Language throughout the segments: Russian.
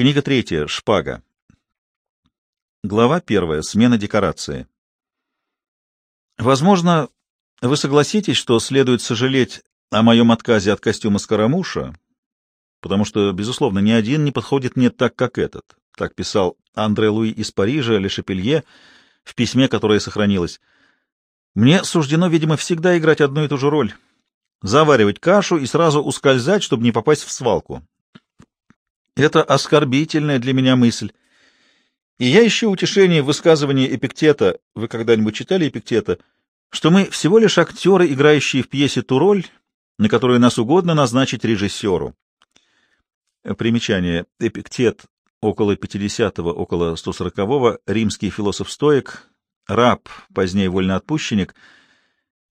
Книга третья. Шпага. Глава первая. Смена декорации. Возможно, вы согласитесь, что следует сожалеть о моем отказе от костюма Скоромуша, потому что, безусловно, ни один не подходит мне так, как этот. Так писал Андре Луи из Парижа, Ле Шапелье, в письме, которое сохранилось. Мне суждено, видимо, всегда играть одну и ту же роль. Заваривать кашу и сразу ускользать, чтобы не попасть в свалку. Это оскорбительная для меня мысль. И я ищу утешение в высказывании Эпиктета, вы когда-нибудь читали Эпиктета, что мы всего лишь актеры, играющие в пьесе ту роль, на которую нас угодно назначить режиссеру. Примечание. Эпиктет около 50-го, около 140-го, римский философ-стоик, раб, позднее вольноотпущенник,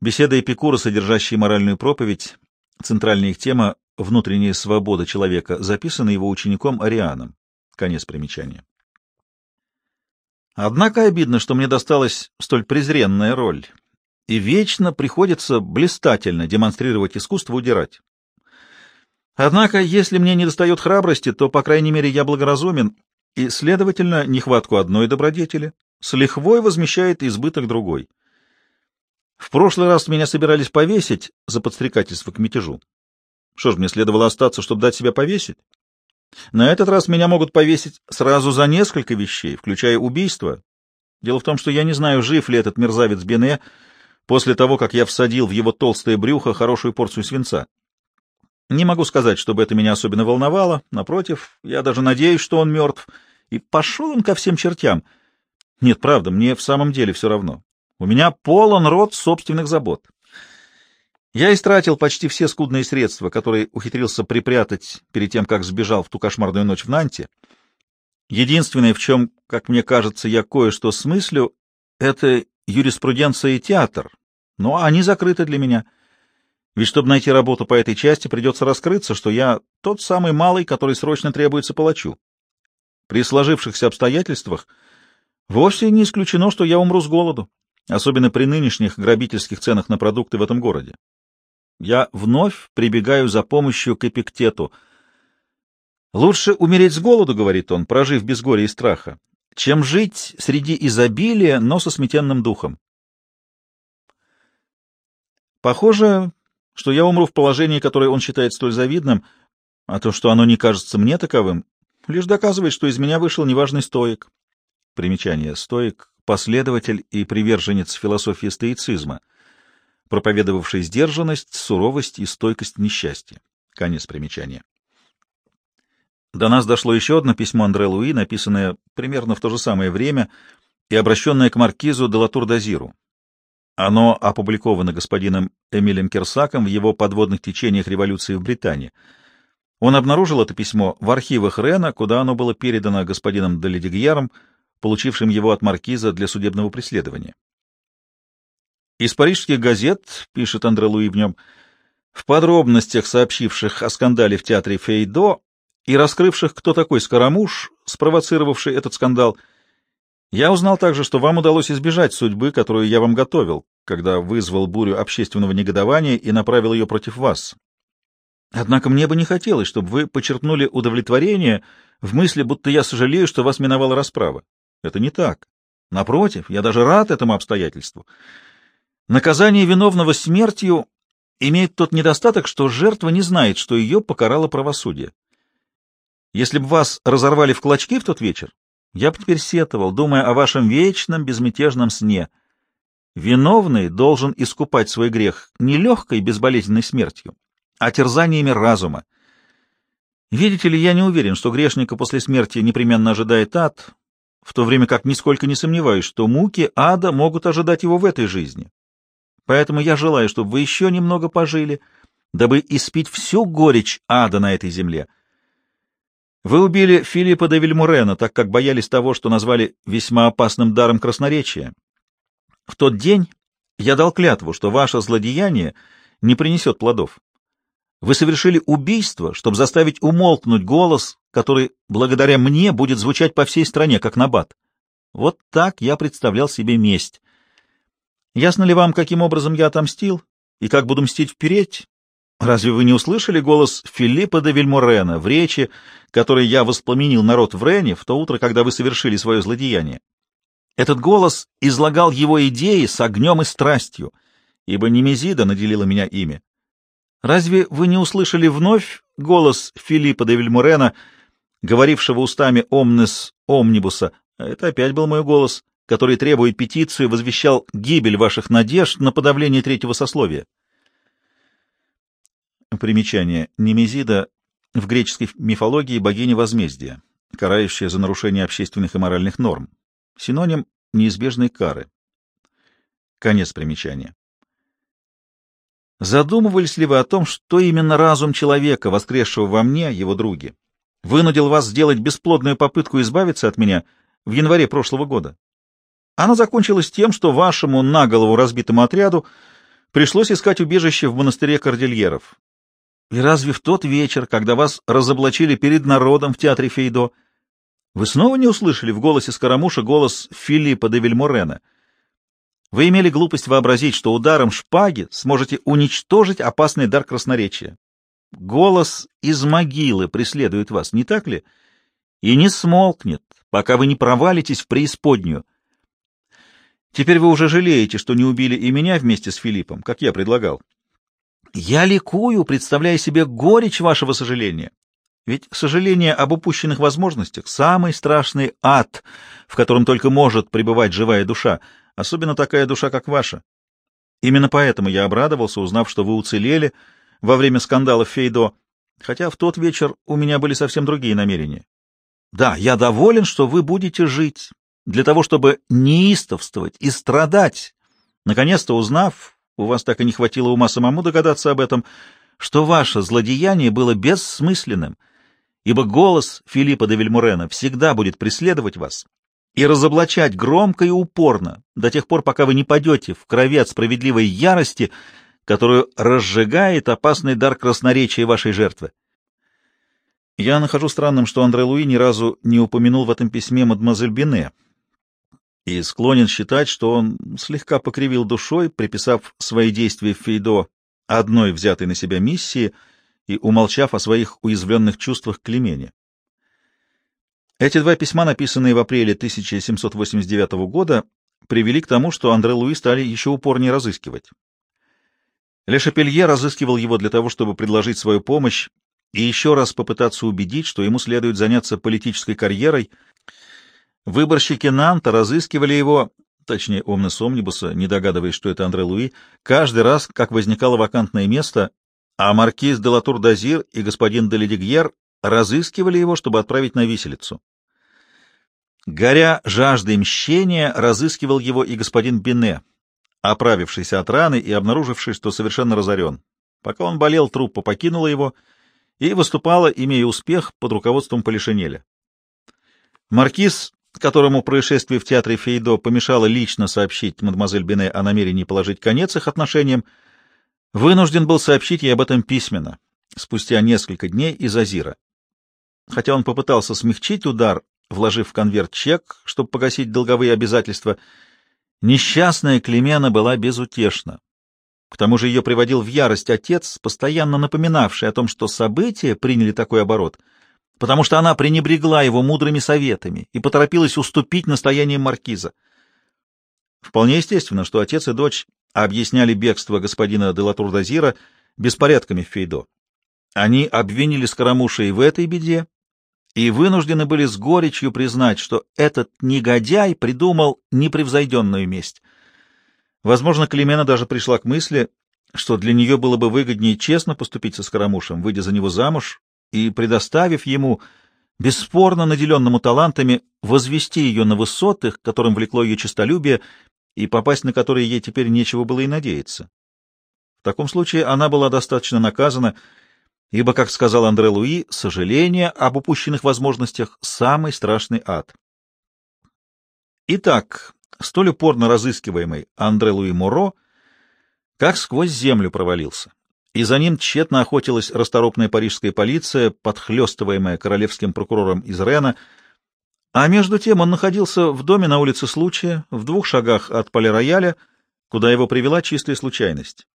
беседа Эпикура, содержащая моральную проповедь, центральная их тема «Внутренняя свобода человека», записана его учеником Арианом. Конец примечания. Однако обидно, что мне досталась столь презренная роль, и вечно приходится блистательно демонстрировать искусство удирать. Однако, если мне не достает храбрости, то, по крайней мере, я благоразумен, и, следовательно, нехватку одной добродетели с лихвой возмещает избыток другой. В прошлый раз меня собирались повесить за подстрекательство к мятежу. Что ж, мне следовало остаться, чтобы дать себя повесить? На этот раз меня могут повесить сразу за несколько вещей, включая убийство. Дело в том, что я не знаю, жив ли этот мерзавец Бене после того, как я всадил в его толстое брюхо хорошую порцию свинца. Не могу сказать, чтобы это меня особенно волновало. Напротив, я даже надеюсь, что он мертв. И пошел он ко всем чертям. Нет, правда, мне в самом деле все равно. У меня полон рот собственных забот. Я истратил почти все скудные средства, которые ухитрился припрятать перед тем, как сбежал в ту кошмарную ночь в Нанте. Единственное, в чем, как мне кажется, я кое-что смыслю, это юриспруденция и театр, но они закрыты для меня. Ведь чтобы найти работу по этой части, придется раскрыться, что я тот самый малый, который срочно требуется палачу. При сложившихся обстоятельствах вовсе не исключено, что я умру с голоду, особенно при нынешних грабительских ценах на продукты в этом городе я вновь прибегаю за помощью к эпиктету. «Лучше умереть с голоду, — говорит он, прожив без горя и страха, — чем жить среди изобилия, но со сметенным духом». Похоже, что я умру в положении, которое он считает столь завидным, а то, что оно не кажется мне таковым, лишь доказывает, что из меня вышел неважный стоик. Примечание. Стоик — последователь и приверженец философии стоицизма — проповедовавший сдержанность, суровость и стойкость в несчастье. Конец примечания. До нас дошло еще одно письмо Андре Луи, написанное примерно в то же самое время и обращенное к маркизу де Латур-Дазиру. Оно опубликовано господином Эмилем Керсаком в его подводных течениях революции в Британии. Он обнаружил это письмо в архивах Рена, куда оно было передано господином де Ледигьером, получившим его от маркиза для судебного преследования. Из парижских газет, пишет Андре Луи в нем, в подробностях сообщивших о скандале в театре Фейдо и раскрывших, кто такой Скоромуш, спровоцировавший этот скандал, я узнал также, что вам удалось избежать судьбы, которую я вам готовил, когда вызвал бурю общественного негодования и направил ее против вас. Однако мне бы не хотелось, чтобы вы подчеркнули удовлетворение в мысли, будто я сожалею, что вас миновала расправа. Это не так. Напротив, я даже рад этому обстоятельству. Наказание виновного смертью имеет тот недостаток, что жертва не знает, что ее покарало правосудие. Если бы вас разорвали в клочки в тот вечер, я бы теперь сетовал, думая о вашем вечном безмятежном сне. Виновный должен искупать свой грех не легкой безболезненной смертью, а терзаниями разума. Видите ли, я не уверен, что грешника после смерти непременно ожидает ад, в то время как нисколько не сомневаюсь, что муки ада могут ожидать его в этой жизни. Поэтому я желаю, чтобы вы еще немного пожили, дабы испить всю горечь ада на этой земле. Вы убили Филиппа де Вильмурена, так как боялись того, что назвали весьма опасным даром красноречия. В тот день я дал клятву, что ваше злодеяние не принесет плодов. Вы совершили убийство, чтобы заставить умолкнуть голос, который благодаря мне будет звучать по всей стране, как набат. Вот так я представлял себе месть. Ясно ли вам, каким образом я отомстил и как буду мстить вперед? Разве вы не услышали голос Филиппа де Вильморена в речи, которой я воспламенил народ в Рене в то утро, когда вы совершили свое злодеяние? Этот голос излагал его идеи с огнем и страстью, ибо Немезида наделила меня ими. Разве вы не услышали вновь голос Филиппа де Вильморена, говорившего устами «Омнес Омнибуса»? Это опять был мой голос, который, требует петицию, возвещал гибель ваших надежд на подавление третьего сословия. Примечание. Немезида в греческой мифологии богиня возмездия, карающая за нарушение общественных и моральных норм. Синоним неизбежной кары. Конец примечания. Задумывались ли вы о том, что именно разум человека, воскресшего во мне, его други, вынудил вас сделать бесплодную попытку избавиться от меня в январе прошлого года? Она закончилась тем, что вашему на голову разбитому отряду пришлось искать убежище в монастыре Кордильеров. И разве в тот вечер, когда вас разоблачили перед народом в театре Фейдо, вы снова не услышали в голосе Скоромуша голос Филиппа де Вильморена — вы имели глупость вообразить, что ударом шпаги сможете уничтожить опасный дар красноречия. Голос из могилы преследует вас, не так ли? И не смолкнет, пока вы не провалитесь в преисподнюю. Теперь вы уже жалеете, что не убили и меня вместе с Филиппом, как я предлагал. Я ликую, представляя себе горечь вашего сожаления. Ведь сожаление об упущенных возможностях — самый страшный ад, в котором только может пребывать живая душа — особенно такая душа, как ваша. Именно поэтому я обрадовался, узнав, что вы уцелели во время скандала в Фейдо, хотя в тот вечер у меня были совсем другие намерения. Да, я доволен, что вы будете жить, для того, чтобы неистовствовать и страдать. Наконец-то узнав, у вас так и не хватило ума самому догадаться об этом, что ваше злодеяние было бессмысленным, ибо голос Филиппа де Вильмурена всегда будет преследовать вас, и разоблачать громко и упорно, до тех пор, пока вы не падете в крови от справедливой ярости, которую разжигает опасный дар красноречия вашей жертвы. Я нахожу странным, что Андре Луи ни разу не упомянул в этом письме мадемуазель Бине, и склонен считать, что он слегка покривил душой, приписав свои действия Фейдо одной взятой на себя миссии и умолчав о своих уязвленных чувствах к Клемене. Эти два письма, написанные в апреле 1789 года, привели к тому, что Андре Луи стали еще упорнее разыскивать. Ле Шапелье разыскивал его для того, чтобы предложить свою помощь и еще раз попытаться убедить, что ему следует заняться политической карьерой. Выборщики Нанта разыскивали его, точнее, Омнес Омнибуса, не догадываясь, что это Андре Луи, каждый раз, как возникало вакантное место, а маркиз де Латур-Дазир и господин де Ледигьер разыскивали его, чтобы отправить на виселицу. Горя жаждой мщения, разыскивал его и господин Бине, оправившийся от раны и обнаруживший, что совершенно разорен. Пока он болел, труппа покинула его и выступала, имея успех, под руководством Полишинеля. Маркиз, которому происшествие в театре Фейдо помешало лично сообщить мадемуазель Бине о намерении положить конец их отношениям, вынужден был сообщить ей об этом письменно, спустя несколько дней из Азира. Хотя он попытался смягчить удар, вложив в конверт чек, чтобы погасить долговые обязательства, несчастная Клемена была безутешна. К тому же ее приводил в ярость отец, постоянно напоминавший о том, что события приняли такой оборот, потому что она пренебрегла его мудрыми советами и поторопилась уступить настояниям маркиза. Вполне естественно, что отец и дочь объясняли бегство господина де Латур-Дазира беспорядками в Фейдо. Они обвинили Скоромуша и в этой беде, и вынуждены были с горечью признать, что этот негодяй придумал непревзойденную месть. Возможно, Климена даже пришла к мысли, что для нее было бы выгоднее честно поступить со Скоромушем, выйдя за него замуж и предоставив ему, бесспорно наделенному талантами, возвести ее на высоты, к которым влекло ее честолюбие, и попасть на которые ей теперь нечего было и надеяться. В таком случае она была достаточно наказана, ибо, как сказал Андре Луи, сожаление об упущенных возможностях — самый страшный ад. Итак, столь упорно разыскиваемый Андре Луи Моро как сквозь землю провалился, и за ним тщетно охотилась расторопная парижская полиция, подхлестываемая королевским прокурором из Рена, а между тем он находился в доме на улице Случая, в двух шагах от Пале-Рояля, куда его привела чистая случайность.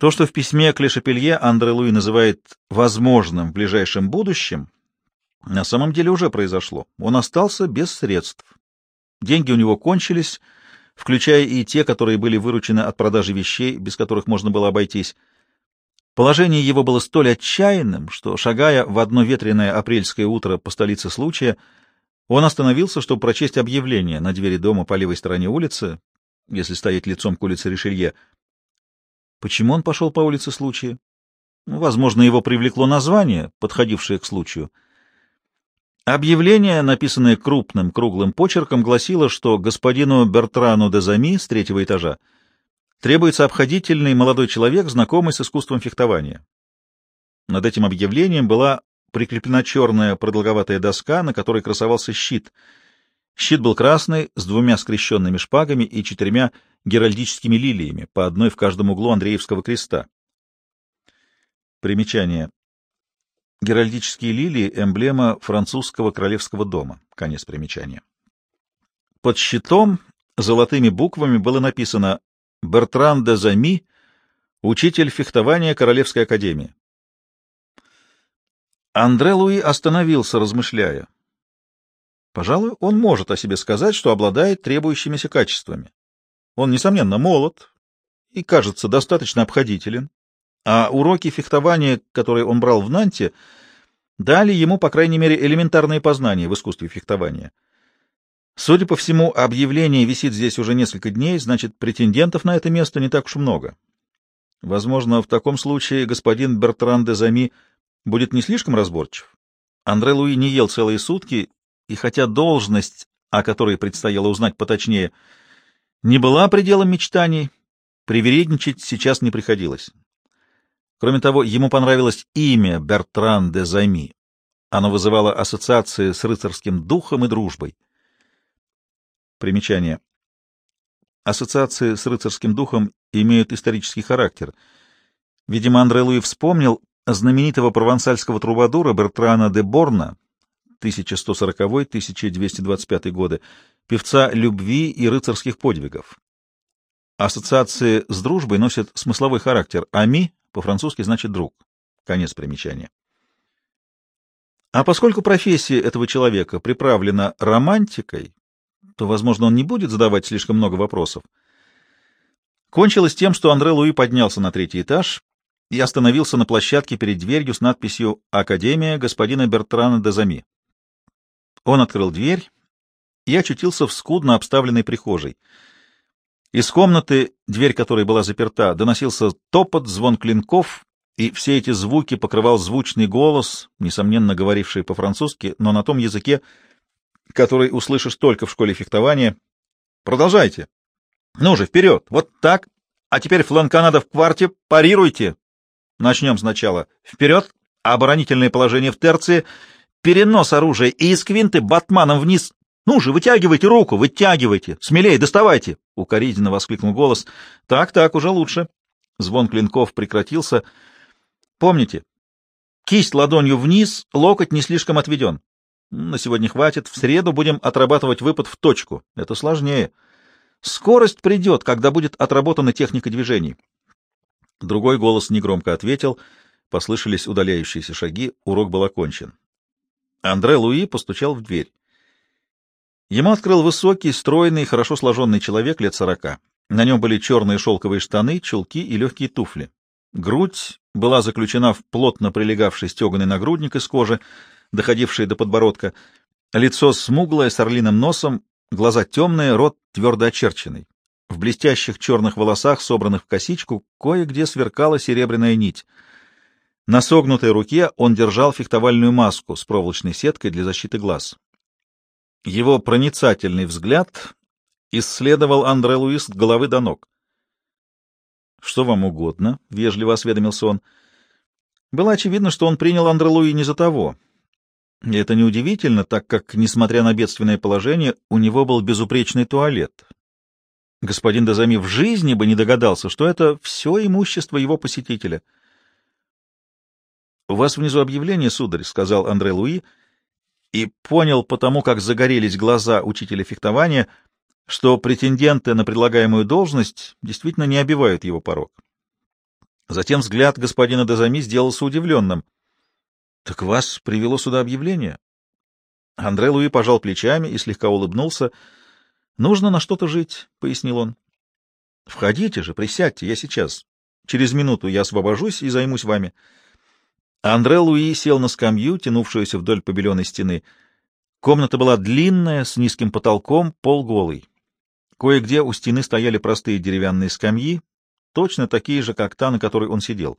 То, что в письме к Лешапелье Андре Луи называет «возможным в ближайшем будущем», на самом деле уже произошло. Он остался без средств. Деньги у него кончились, включая и те, которые были выручены от продажи вещей, без которых можно было обойтись. Положение его было столь отчаянным, что, шагая в одно ветреное апрельское утро по столице случая, он остановился, чтобы прочесть объявление на двери дома по левой стороне улицы, если стоять лицом к улице Ришелье. Почему он пошел по улице случая? Возможно, его привлекло название, подходившее к случаю. Объявление, написанное крупным круглым почерком, гласило, что господину Бертрану де Зами с третьего этажа требуется обходительный молодой человек, знакомый с искусством фехтования. Над этим объявлением была прикреплена черная продолговатая доска, на которой красовался щит. Щит был красный, с двумя скрещенными шпагами и четырьмя геральдическими лилиями, по одной в каждом углу Андреевского креста. Примечание. Геральдические лилии — эмблема французского королевского дома. Конец примечания. Под щитом золотыми буквами было написано «Бертран де Зами, учитель фехтования Королевской академии». Андре Луи остановился, размышляя. Пожалуй, он может о себе сказать, что обладает требующимися качествами. Он, несомненно, молод и, кажется, достаточно обходителен, а уроки фехтования, которые он брал в Нанте, дали ему, по крайней мере, элементарные познания в искусстве фехтования. Судя по всему, объявление висит здесь уже несколько дней, значит, претендентов на это место не так уж много. Возможно, в таком случае господин Бертран де Зами будет не слишком разборчив. Андре Луи не ел целые сутки, и хотя должность, о которой предстояло узнать поточнее, — не была пределом мечтаний, привередничать сейчас не приходилось. Кроме того, ему понравилось имя Бертран де Займи. Оно вызывало ассоциации с рыцарским духом и дружбой. Примечание. Ассоциации с рыцарским духом имеют исторический характер. Видимо, Андре Луи вспомнил знаменитого провансальского трубадура Бертрана де Борна 1140-1225 годы, певца любви и рыцарских подвигов. Ассоциации с дружбой носят смысловой характер. «Ами» по-французски значит «друг». Конец примечания. А поскольку профессия этого человека приправлена романтикой, то, возможно, он не будет задавать слишком много вопросов. Кончилось тем, что Андре Луи поднялся на третий этаж и остановился на площадке перед дверью с надписью «Академия господина Бертрана де Зами». Он открыл дверь и очутился в скудно обставленной прихожей. Из комнаты, дверь которой была заперта, доносился топот, звон клинков, и все эти звуки покрывал звучный голос, несомненно говоривший по-французски, но на том языке, который услышишь только в школе фехтования. «Продолжайте! Ну же, вперед! Вот так! А теперь фланканада в кварте, парируйте! Начнем сначала. Вперед! Оборонительное положение в терции — перенос оружия и из квинты батманом вниз. Ну же, вытягивайте руку, вытягивайте, смелее, доставайте! — укоризненно воскликнул голос. Так, так, уже лучше. Звон клинков прекратился. Помните, кисть ладонью вниз, локоть не слишком отведен. На сегодня хватит, в среду будем отрабатывать выпад в точку. Это сложнее. Скорость придет, когда будет отработана техника движений. Другой голос негромко ответил. Послышались удаляющиеся шаги, урок был окончен. Андре Луи постучал в дверь. Ему открыл высокий, стройный, хорошо сложенный человек лет сорока. На нем были черные шелковые штаны, чулки и легкие туфли. Грудь была заключена в плотно прилегавший стеганый нагрудник из кожи, доходивший до подбородка. Лицо смуглое, с орлиным носом, глаза темные, рот твердо очерченный. В блестящих черных волосах, собранных в косичку, кое-где сверкала серебряная нить — на согнутой руке он держал фехтовальную маску с проволочной сеткой для защиты глаз. Его проницательный взгляд исследовал Андре Луис с головы до ног. — Что вам угодно? — вежливо осведомился он. Было очевидно, что он принял Андре Луи не за того. И это неудивительно, так как, несмотря на бедственное положение, у него был безупречный туалет. Господин Дезами в жизни бы не догадался, что это все имущество его посетителя —— У вас внизу объявление, сударь, — сказал Андре Луи, и понял потому, как загорелись глаза учителя фехтования, что претенденты на предлагаемую должность действительно не обивают его порог. Затем взгляд господина Дезами сделался удивленным. — Так вас привело сюда объявление? Андре Луи пожал плечами и слегка улыбнулся. — Нужно на что-то жить, — пояснил он. — Входите же, присядьте, я сейчас. Через минуту я освобожусь и займусь вами. Андре Луи сел на скамью, тянувшуюся вдоль побеленной стены. Комната была длинная, с низким потолком, полголый. Кое-где у стены стояли простые деревянные скамьи, точно такие же, как та, на которой он сидел.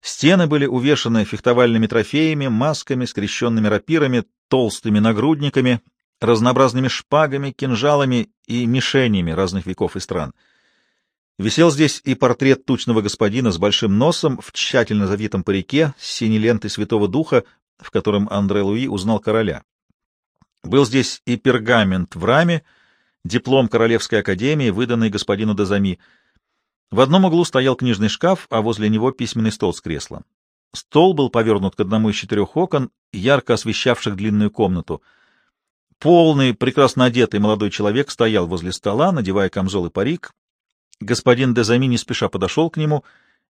Стены были увешаны фехтовальными трофеями, масками, скрещенными рапирами, толстыми нагрудниками, разнообразными шпагами, кинжалами и мишенями разных веков и стран — Висел здесь и портрет тучного господина с большим носом в тщательно завитом парике с синей лентой Святого Духа, в котором Андре Луи узнал короля. Был здесь и пергамент в раме, диплом Королевской академии, выданный господину Дазами. В одном углу стоял книжный шкаф, а возле него письменный стол с креслом. Стол был повернут к одному из четырех окон, ярко освещавших длинную комнату. Полный, прекрасно одетый молодой человек стоял возле стола, надевая камзол и парик, Господин Дезами не спеша подошел к нему,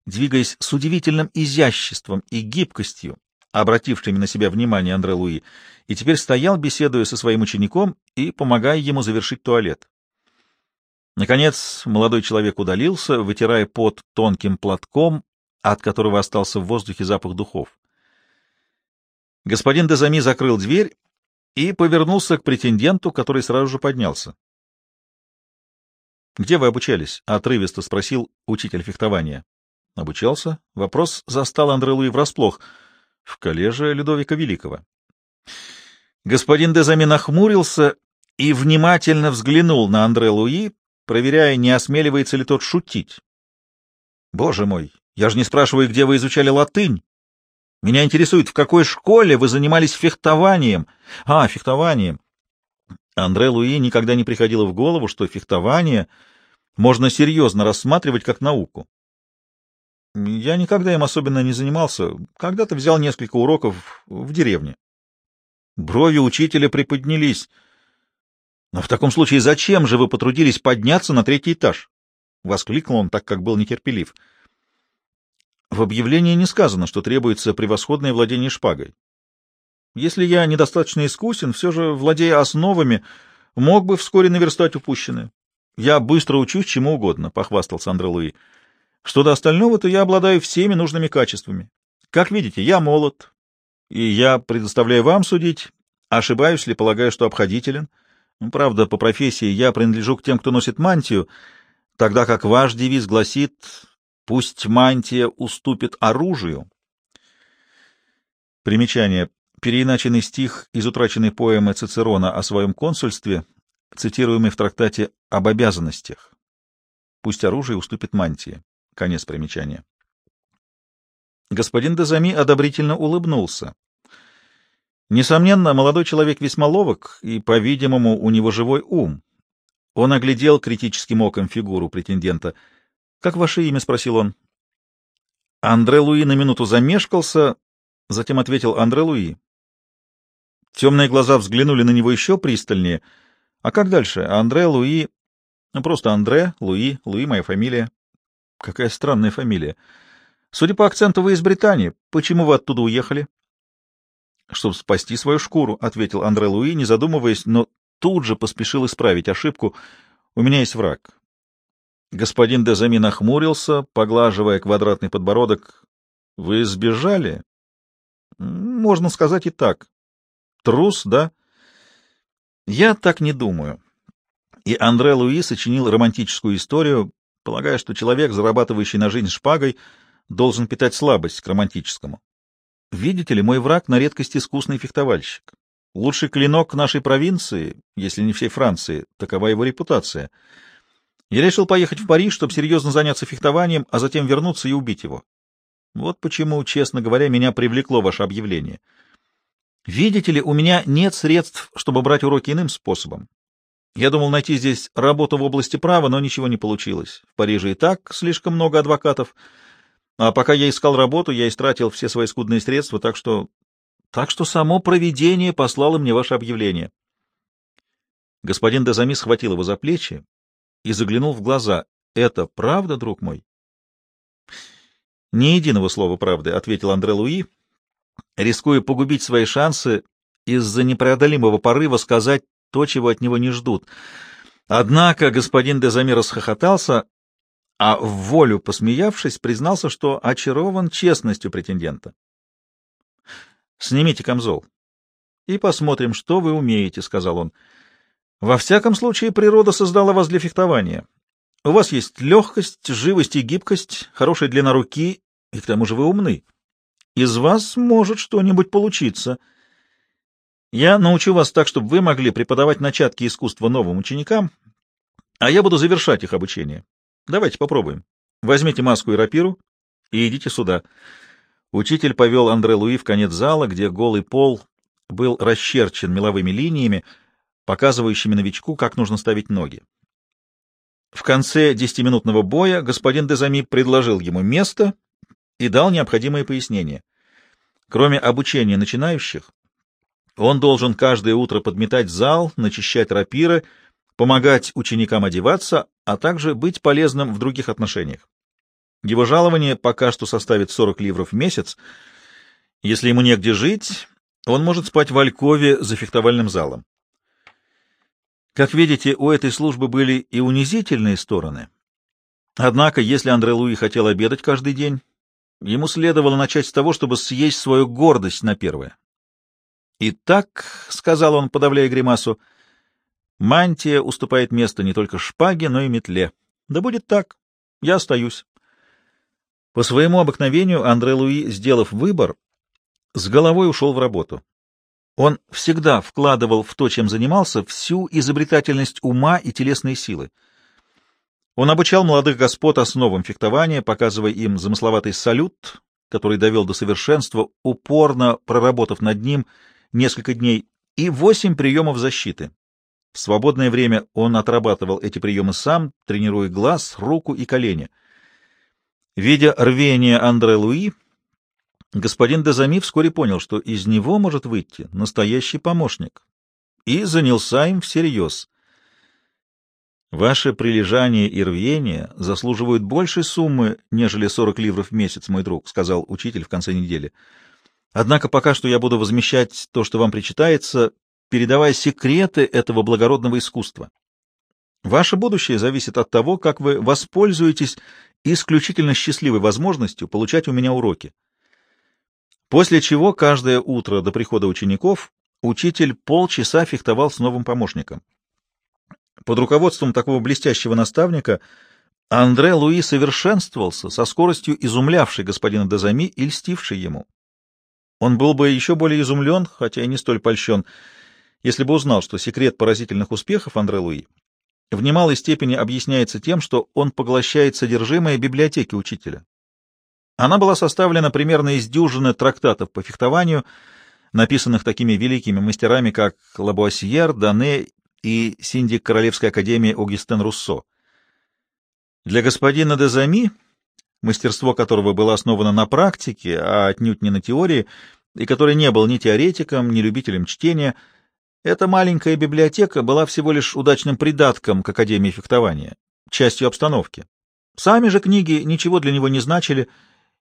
двигаясь с удивительным изяществом и гибкостью, обратившими на себя внимание Андре Луи, и теперь стоял, беседуя со своим учеником и помогая ему завершить туалет. Наконец молодой человек удалился, вытирая пот тонким платком, от которого остался в воздухе запах духов. Господин Дезами закрыл дверь и повернулся к претенденту, который сразу же поднялся. — Где вы обучались? — отрывисто спросил учитель фехтования. — Обучался. Вопрос застал Андре Луи врасплох. — В коллеже Людовика Великого. Господин Дезами нахмурился и внимательно взглянул на Андре Луи, проверяя, не осмеливается ли тот шутить. — Боже мой, я же не спрашиваю, где вы изучали латынь. Меня интересует, в какой школе вы занимались фехтованием. А, фехтованием. Андре Луи никогда не приходило в голову, что фехтование можно серьезно рассматривать как науку. Я никогда им особенно не занимался. Когда-то взял несколько уроков в деревне. Брови учителя приподнялись. — Но в таком случае зачем же вы потрудились подняться на третий этаж? — воскликнул он, так как был нетерпелив. В объявлении не сказано, что требуется превосходное владение шпагой. Если я недостаточно искусен, все же, владея основами, мог бы вскоре наверстать упущенное. Я быстро учусь чему угодно, — похвастался Андре Луи. Что до остального, то я обладаю всеми нужными качествами. Как видите, я молод, и я предоставляю вам судить, ошибаюсь ли, полагаю, что обходителен. Ну, правда, по профессии я принадлежу к тем, кто носит мантию, тогда как ваш девиз гласит «Пусть мантия уступит оружию». Примечание переиначенный стих из утраченной поэмы Цицерона о своем консульстве, цитируемый в трактате об обязанностях. Пусть оружие уступит мантии. Конец примечания. Господин Дезами одобрительно улыбнулся. Несомненно, молодой человек весьма ловок, и, по-видимому, у него живой ум. Он оглядел критическим оком фигуру претендента. — Как ваше имя? — спросил он. Андре Луи на минуту замешкался, затем ответил Андре Луи. Темные глаза взглянули на него еще пристальнее. А как дальше? Андре, Луи... Ну, просто Андре, Луи, Луи — моя фамилия. Какая странная фамилия. Судя по акценту, вы из Британии. Почему вы оттуда уехали? Чтобы спасти свою шкуру, — ответил Андре Луи, не задумываясь, но тут же поспешил исправить ошибку. У меня есть враг. Господин Дезами нахмурился, поглаживая квадратный подбородок. — Вы сбежали? — Можно сказать и так. Трус, да? Я так не думаю. И Андре Луи сочинил романтическую историю, полагая, что человек, зарабатывающий на жизнь шпагой, должен питать слабость к романтическому. Видите ли, мой враг на редкость искусный фехтовальщик. Лучший клинок нашей провинции, если не всей Франции, такова его репутация. Я решил поехать в Париж, чтобы серьезно заняться фехтованием, а затем вернуться и убить его. Вот почему, честно говоря, меня привлекло ваше объявление — Видите ли, у меня нет средств, чтобы брать уроки иным способом. Я думал найти здесь работу в области права, но ничего не получилось. В Париже и так слишком много адвокатов. А пока я искал работу, я истратил все свои скудные средства, так что... Так что само провидение послало мне ваше объявление. Господин Дезами схватил его за плечи и заглянул в глаза. — Это правда, друг мой? Ни единого слова правды, — ответил Андре Луи, рискуя погубить свои шансы из-за непреодолимого порыва сказать то, чего от него не ждут. Однако господин Дезамир расхохотался, а в волю посмеявшись, признался, что очарован честностью претендента. «Снимите камзол и посмотрим, что вы умеете», — сказал он. «Во всяком случае, природа создала вас для фехтования. У вас есть легкость, живость и гибкость, хорошая длина руки, и к тому же вы умны. Из вас может что-нибудь получиться. Я научу вас так, чтобы вы могли преподавать начатки искусства новым ученикам, а я буду завершать их обучение. Давайте попробуем. Возьмите маску и рапиру и идите сюда. Учитель повел Андре Луи в конец зала, где голый пол был расчерчен меловыми линиями, показывающими новичку, как нужно ставить ноги. В конце десятиминутного боя господин Дезами предложил ему место и дал необходимые пояснения. Кроме обучения начинающих, он должен каждое утро подметать зал, начищать рапиры, помогать ученикам одеваться, а также быть полезным в других отношениях. Его жалование пока что составит 40 ливров в месяц. Если ему негде жить, он может спать в Алькове за фехтовальным залом. Как видите, у этой службы были и унизительные стороны. Однако, если Андре Луи хотел обедать каждый день, ему следовало начать с того, чтобы съесть свою гордость на первое. «Итак», — сказал он, подавляя гримасу, — Мантия уступает место не только шпаге, но и метле. Да будет так. Я остаюсь. По своему обыкновению Андре Луи, сделав выбор, с головой ушел в работу. Он всегда вкладывал в то, чем занимался, всю изобретательность ума и телесные силы. Он обучал молодых господ основам фехтования, показывая им замысловатый салют, который довел до совершенства, упорно проработав над ним несколько дней, и восемь приемов защиты, в свободное время он отрабатывал эти приемы сам, тренируя глаз, руку и колени. Видя рвение Андре Луи, господин Дезами вскоре понял, что из него может выйти настоящий помощник, и занялся им всерьез. «Ваше прилежание и рвение заслуживают большей суммы, нежели 40 ливров в месяц, мой друг», — сказал учитель в конце недели. «Однако пока что я буду возмещать то, что вам причитается, передавая секреты этого благородного искусства. Ваше будущее зависит от того, как вы воспользуетесь исключительно счастливой возможностью получать у меня уроки. После чего каждое утро до прихода учеников учитель полчаса фехтовал с новым помощником. Под руководством такого блестящего наставника Андре Луи совершенствовался со скоростью изумлявшей господина Дезами и льстившей ему. Он был бы еще более изумлен, хотя и не столь польщен, если бы узнал, что секрет поразительных успехов Андре Луи в немалой степени объясняется тем, что он поглощает содержимое библиотеки учителя. Она была составлена примерно из дюжины трактатов по фехтованию, написанных такими великими мастерами, как Лабуасьер, Дане и синдик Королевской академии Огюстен Руссо. Для господина Дезами, мастерство которого было основано на практике, а отнюдь не на теории, и который не был ни теоретиком, ни любителем чтения, эта маленькая библиотека была всего лишь удачным придатком к Академии фехтования, частью обстановки. Сами же книги ничего для него не значили,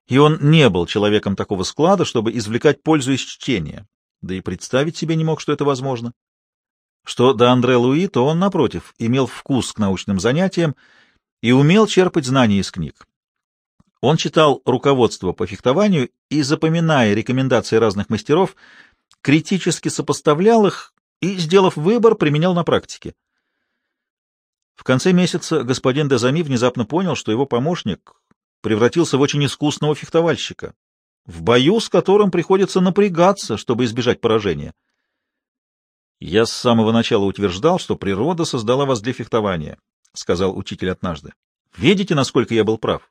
и он не был человеком такого склада, чтобы извлекать пользу из чтения, да и представить себе не мог, что это возможно. Что до Андре Луи, то он, напротив, имел вкус к научным занятиям и умел черпать знания из книг. Он читал руководство по фехтованию и, запоминая рекомендации разных мастеров, критически сопоставлял их и, сделав выбор, применял на практике. В конце месяца господин Дезами внезапно понял, что его помощник превратился в очень искусного фехтовальщика, в бою с которым приходится напрягаться, чтобы избежать поражения. «Я с самого начала утверждал, что природа создала вас для фехтования», — сказал учитель однажды. «Видите, насколько я был прав?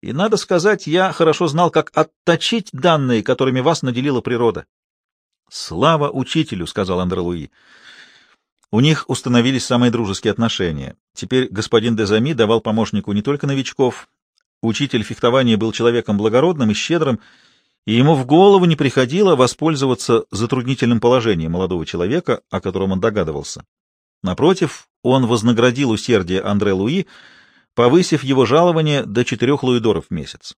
И, надо сказать, я хорошо знал, как отточить данные, которыми вас наделила природа. «Слава учителю!» — сказал Андре Луи. У них установились самые дружеские отношения. Теперь господин Дезами давал помощнику не только новичков. Учитель фехтования был человеком благородным и щедрым, и ему в голову не приходило воспользоваться затруднительным положением молодого человека, о котором он догадывался. Напротив, он вознаградил усердие Андре Луи, повысив его жалование до четырех луидоров в месяц.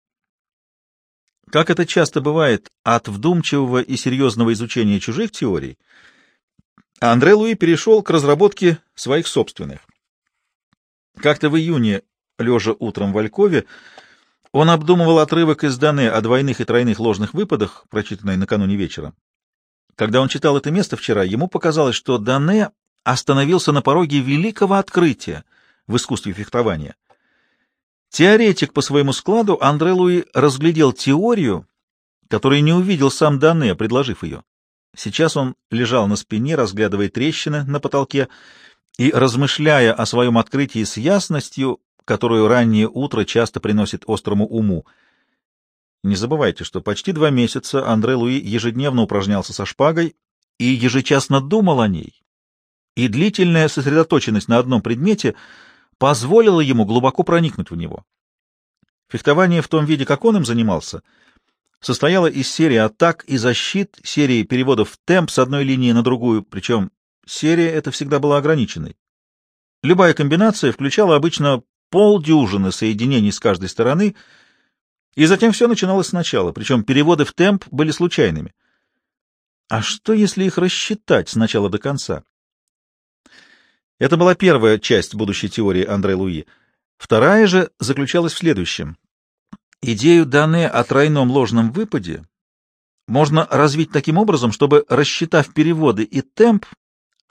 Как это часто бывает, от вдумчивого и серьезного изучения чужих теорий Андре Луи перешел к разработке своих собственных. Как-то в июне, лежа утром в Алькове, он обдумывал отрывок из Дане о двойных и тройных ложных выпадах, прочитанный накануне вечера. Когда он читал это место вчера, ему показалось, что Дане остановился на пороге великого открытия в искусстве фехтования. Теоретик по своему складу Андре Луи разглядел теорию, которую не увидел сам Дане, предложив ее. Сейчас он лежал на спине, разглядывая трещины на потолке и размышляя о своем открытии с ясностью, которую раннее утро часто приносит острому уму. Не забывайте, что почти два месяца Андре Луи ежедневно упражнялся со шпагой и ежечасно думал о ней. И длительная сосредоточенность на одном предмете — позволило ему глубоко проникнуть в него. Фехтование в том виде, как он им занимался, состояло из серии атак и защит, серии переводов в темп с одной линии на другую, причем серия эта всегда была ограниченной. Любая комбинация включала обычно полдюжины соединений с каждой стороны, и затем все начиналось сначала, причем переводы в темп были случайными. А что, если их рассчитать с начала до конца? Это была первая часть будущей теории Андре Луи. Вторая же заключалась в следующем. Идею Дане о тройном ложном выпаде можно развить таким образом, чтобы, рассчитав переводы и темп,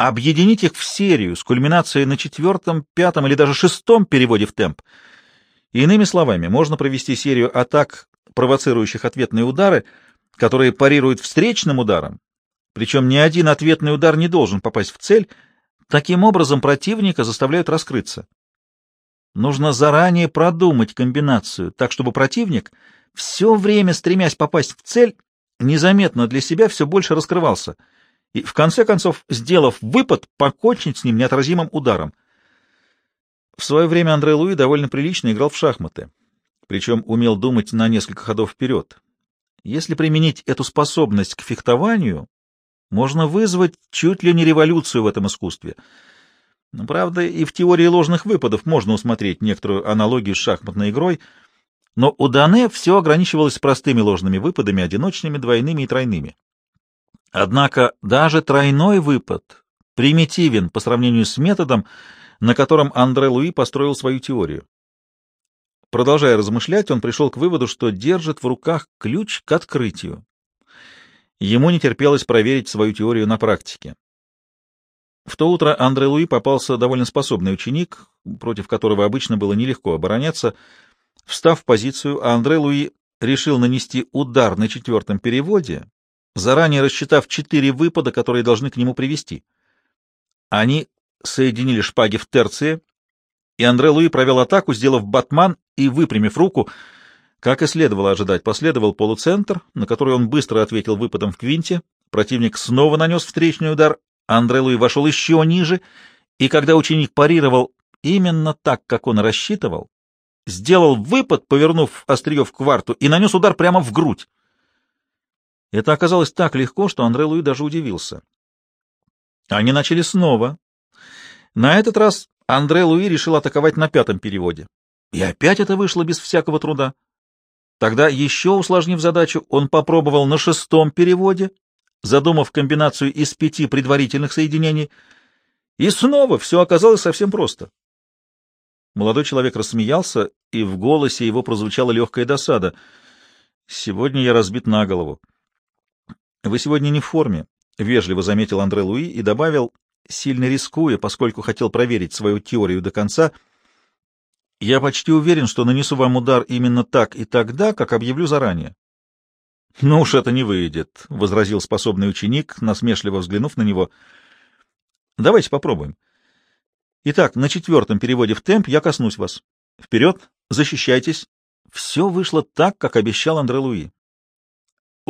объединить их в серию с кульминацией на четвертом, пятом или даже шестом переводе в темп. Иными словами, можно провести серию атак, провоцирующих ответные удары, которые парируют встречным ударом, причем ни один ответный удар не должен попасть в цель, Таким образом противника заставляют раскрыться. Нужно заранее продумать комбинацию, так чтобы противник, все время стремясь попасть в цель, незаметно для себя все больше раскрывался и, в конце концов, сделав выпад, покончить с ним неотразимым ударом. В свое время Андре Луи довольно прилично играл в шахматы, причем умел думать на несколько ходов вперед. Если применить эту способность к фехтованию, можно вызвать чуть ли не революцию в этом искусстве. Но, правда, и в теории ложных выпадов можно усмотреть некоторую аналогию с шахматной игрой, но у Дане все ограничивалось простыми ложными выпадами, одиночными, двойными и тройными. Однако даже тройной выпад примитивен по сравнению с методом, на котором Андре Луи построил свою теорию. Продолжая размышлять, он пришел к выводу, что держит в руках ключ к открытию. Ему не терпелось проверить свою теорию на практике. В то утро Андре Луи попался довольно способный ученик, против которого обычно было нелегко обороняться. Встав в позицию, Андре Луи решил нанести удар на четвертом переводе, заранее рассчитав четыре выпада, которые должны к нему привести. Они соединили шпаги в терции, и Андре Луи провел атаку, сделав батман и выпрямив руку — как и следовало ожидать, последовал полуцентр, на который он быстро ответил выпадом в квинте. Противник снова нанес встречный удар. Андре Луи вошел еще ниже, и когда ученик парировал именно так, как он рассчитывал, сделал выпад, повернув острие в кварту, и нанес удар прямо в грудь. Это оказалось так легко, что Андре Луи даже удивился. Они начали снова. На этот раз Андре Луи решил атаковать на пятом переводе. И опять это вышло без всякого труда. Тогда, еще усложнив задачу, он попробовал на шестом переводе, задумав комбинацию из пяти предварительных соединений, и снова все оказалось совсем просто. Молодой человек рассмеялся, и в голосе его прозвучала легкая досада. «Сегодня я разбит на голову». «Вы сегодня не в форме», — вежливо заметил Андре Луи и добавил, сильно рискуя, поскольку хотел проверить свою теорию до конца — я почти уверен, что нанесу вам удар именно так и тогда, как объявлю заранее. — Ну уж это не выйдет, — возразил способный ученик, насмешливо взглянув на него. — Давайте попробуем. Итак, на четвертом переводе в темп я коснусь вас. Вперед, защищайтесь. Все вышло так, как обещал Андре Луи.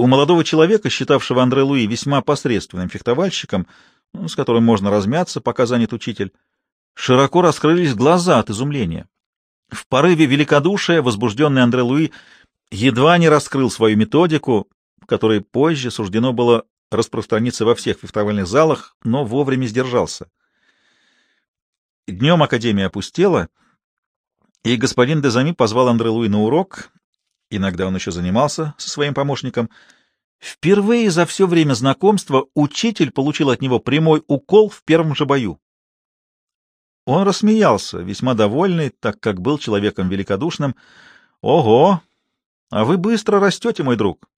У молодого человека, считавшего Андре Луи весьма посредственным фехтовальщиком, ну, с которым можно размяться, пока занят учитель, широко раскрылись глаза от изумления. В порыве великодушия возбужденный Андре Луи едва не раскрыл свою методику, которой позже суждено было распространиться во всех фехтовальных залах, но вовремя сдержался. Днем Академия опустела, и господин Дезами позвал Андре Луи на урок, Иногда он еще занимался со своим помощником. Впервые за все время знакомства учитель получил от него прямой укол в первом же бою. Он рассмеялся, весьма довольный, так как был человеком великодушным. «Ого! А вы быстро растете, мой друг!»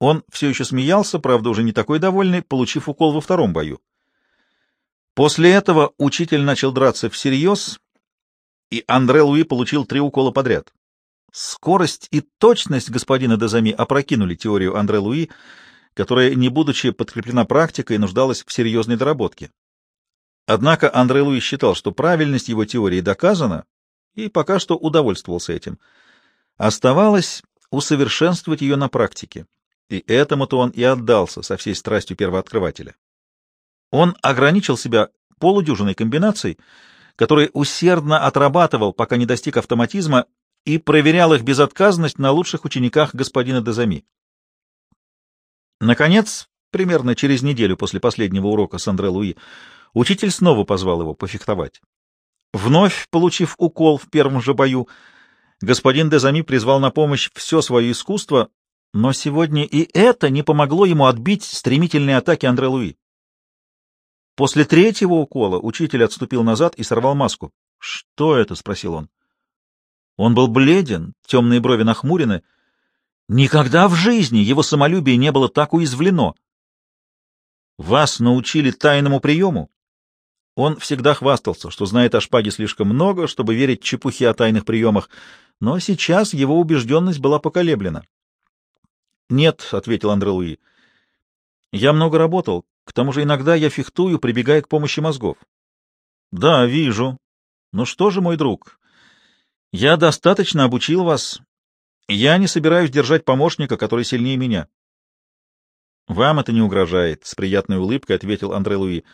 Он все еще смеялся, правда, уже не такой довольный, получив укол во втором бою. После этого учитель начал драться всерьез, и Андре Луи получил три укола подряд. Скорость и точность господина Дезами опрокинули теорию Андре Луи, которая, не будучи подкреплена практикой, нуждалась в серьезной доработке. Однако Андре Луи считал, что правильность его теории доказана, и пока что удовольствовался этим. Оставалось усовершенствовать ее на практике, и этому-то он и отдался со всей страстью первооткрывателя. Он ограничил себя полудюжиной комбинаций, которые усердно отрабатывал, пока не достиг автоматизма, и проверял их безотказность на лучших учениках господина Дезами. Наконец, примерно через неделю после последнего урока с Андре Луи, учитель снова позвал его пофехтовать. Вновь получив укол в первом же бою, господин Дезами призвал на помощь все свое искусство, но сегодня и это не помогло ему отбить стремительные атаки Андре Луи. После третьего укола учитель отступил назад и сорвал маску. «Что это?» — спросил он. Он был бледен, темные брови нахмурены. Никогда в жизни его самолюбие не было так уязвлено. «Вас научили тайному приему?» Он всегда хвастался, что знает о шпаге слишком много, чтобы верить чепухе о тайных приемах, но сейчас его убежденность была поколеблена. «Нет», — ответил Андре Луи, — «я много работал, к тому же иногда я фехтую, прибегая к помощи мозгов». «Да, вижу. Ну что же, мой друг, я достаточно обучил вас. Я не собираюсь держать помощника, который сильнее меня. Вам это не угрожает, — с приятной улыбкой ответил Андре Луи.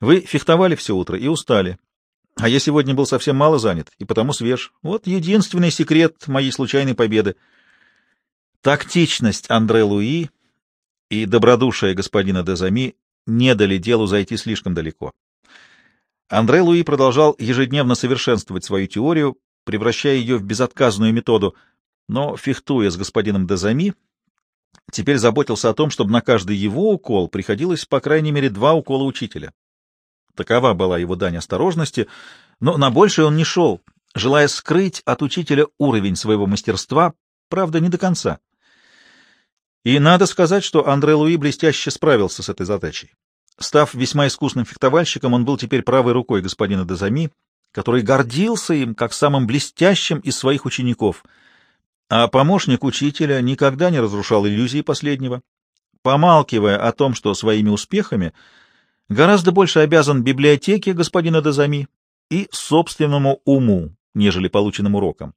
Вы фехтовали все утро и устали. А я сегодня был совсем мало занят, и потому свеж. Вот единственный секрет моей случайной победы. Тактичность Андре Луи и добродушие господина Дезами не дали делу зайти слишком далеко. Андре Луи продолжал ежедневно совершенствовать свою теорию, превращая ее в безотказную методу, но, фехтуя с господином Дезами, теперь заботился о том, чтобы на каждый его укол приходилось по крайней мере два укола учителя. Такова была его дань осторожности, но на большее он не шел, желая скрыть от учителя уровень своего мастерства, правда, не до конца. И надо сказать, что Андре Луи блестяще справился с этой задачей. Став весьма искусным фехтовальщиком, он был теперь правой рукой господина Дезами, который гордился им как самым блестящим из своих учеников, а помощник учителя никогда не разрушал иллюзии последнего, помалкивая о том, что своими успехами гораздо больше обязан библиотеке господина Дезами и собственному уму, нежели полученным урокам.